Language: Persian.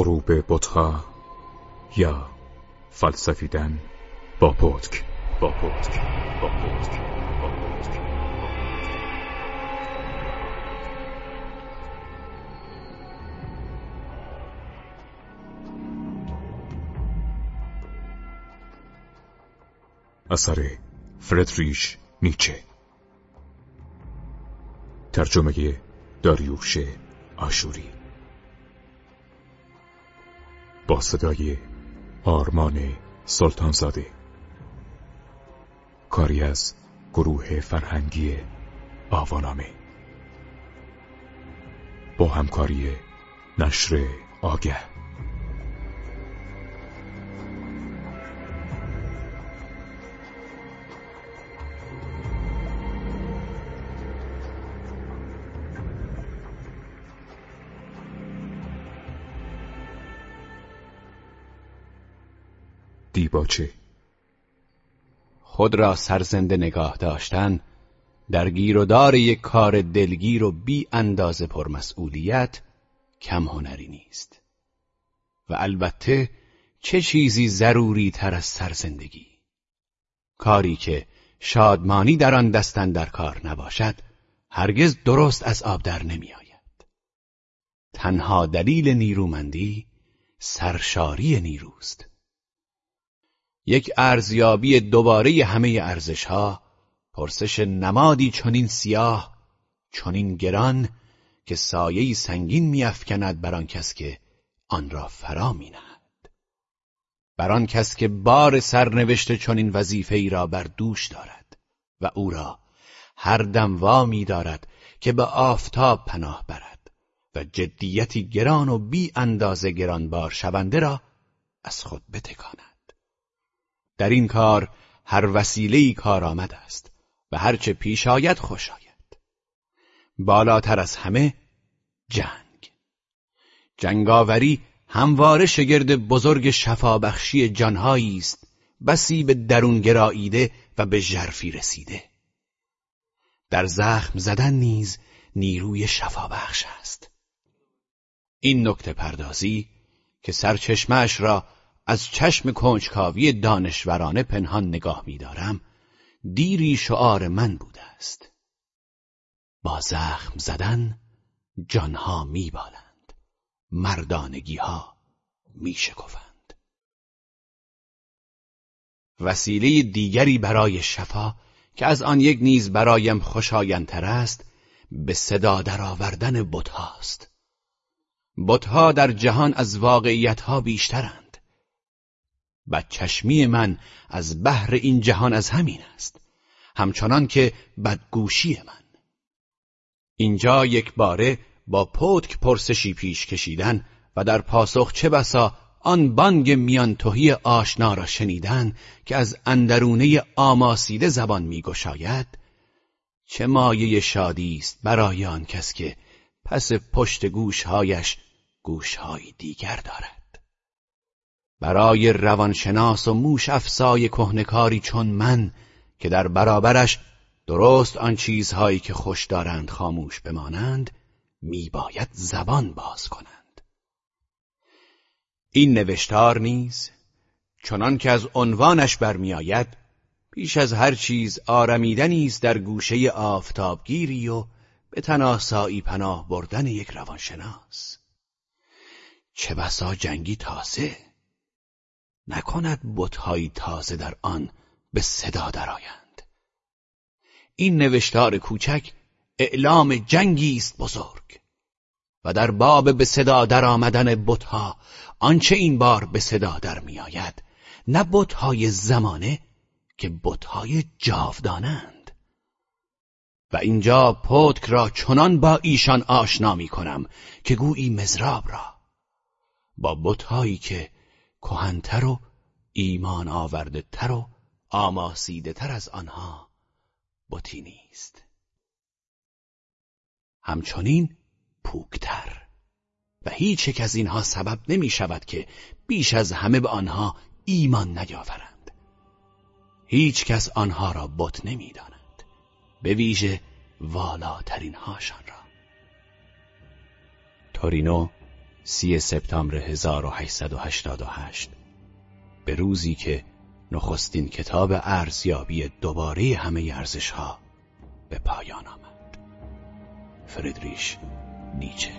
غروب بطها یا فلسفیدن با پتک با پتک با پتک. اثر فردریش نیچه. ترجمه داریوش آشوری. با صدای آرمان سلطانزاده. کاری از گروه فرهنگی آوانامه. با همکاری نشر آگه. دیباچه خود را سرزنده نگاه داشتن در گیر و دار یک کار دلگیر و بی اندازه پرمسئولیت کم هنری نیست. و البته چه چیزی ضروری تر از سرزندگی؟ کاری که شادمانی در آن دستن در کار نباشد هرگز درست از آب در نمی آید. تنها دلیل نیرومندی سرشاری نیروست. یک ارزیابی دوباره همه ارزش ها پرسش نمادی چنین سیاه چنین گران که سایه سنگین میافکند بر آن کس که آن را فرا مینهد بر آن کس که بار سرنوشت چنین وظیفه ای را بر دوش دارد و او را هر دم وامی دارد که به آفتاب پناه برد و جدیتی گران و بی اندازه گرانبار شونده را از خود بتکاند. در این کار هر وسیله‌ای کارآمد است و هرچه پیش آید خوش آید. بالاتر از همه جنگ. جنگاوری همواره شگرد بزرگ شفابخشی جانهایی است بسی به درون گراییده و به ژرفی رسیده. در زخم زدن نیز نیروی شفابخش است. این نکته پردازی که سرچشمش را از چشم کنجکاوی دانشورانه پنهان نگاه می‌دارم. دیری شعار من بوده است. با زخم زدن جانها میبالند. مردانگیها میشکفند وسیله دیگری برای شفا که از آن یک نیز برایم خوشایندتر است به صدا درآوردن بتهاست بتها در جهان از واقعیتها بیشترند. چشمی من از بحر این جهان از همین است همچنان که بدگوشی من. اینجا یک باره با پتک پرسشی پیش کشیدن و در پاسخ چه بسا آن بانگ میان توهی آشنا را شنیدن که از اندرونه آماسیده زبان میگشاید چه مایه شادی است برای آن کس که پس پشت گوشهایش گوشهایی دیگر دارد. برای روانشناس و موش افسای کهنکاری چون من که در برابرش درست آن چیزهایی که خوش دارند خاموش بمانند میباید زبان باز کنند. این نوشتار نیز چنان که از عنوانش برمیآید پیش از هر چیز آرمیدنی است در گوشه آفتابگیری و به تناسایی پناه بردن یک روانشناس. چه بسا جنگی تازه! نکند بتهایی تازه در آن به صدا درآیند. این نوشتار کوچک اعلام جنگی است بزرگ و در باب به صدا در آمدن بتها آنچه این بار به صدا در میآید نه بتهای زمانه که بتهای جاودانند. و اینجا پتک را چنان با ایشان آشنا می کنم که گویی مزراب را. با بتهایی که کهنتر و ایمان آورده تر و آماسیده تر از آنها بتی نیست همچنین پوکتر. و هیچ یک از اینها سبب نمی شود که بیش از همه به آنها ایمان نیاورند. هیچ کس آنها را بت نمی داند به ویژه والاترین هاشان را. تورینو سی سپتامبر 1888 به روزی که نخستین کتاب ارزیابی دوباره همه ارزش ها به پایان آمد. فریدریش نیچه.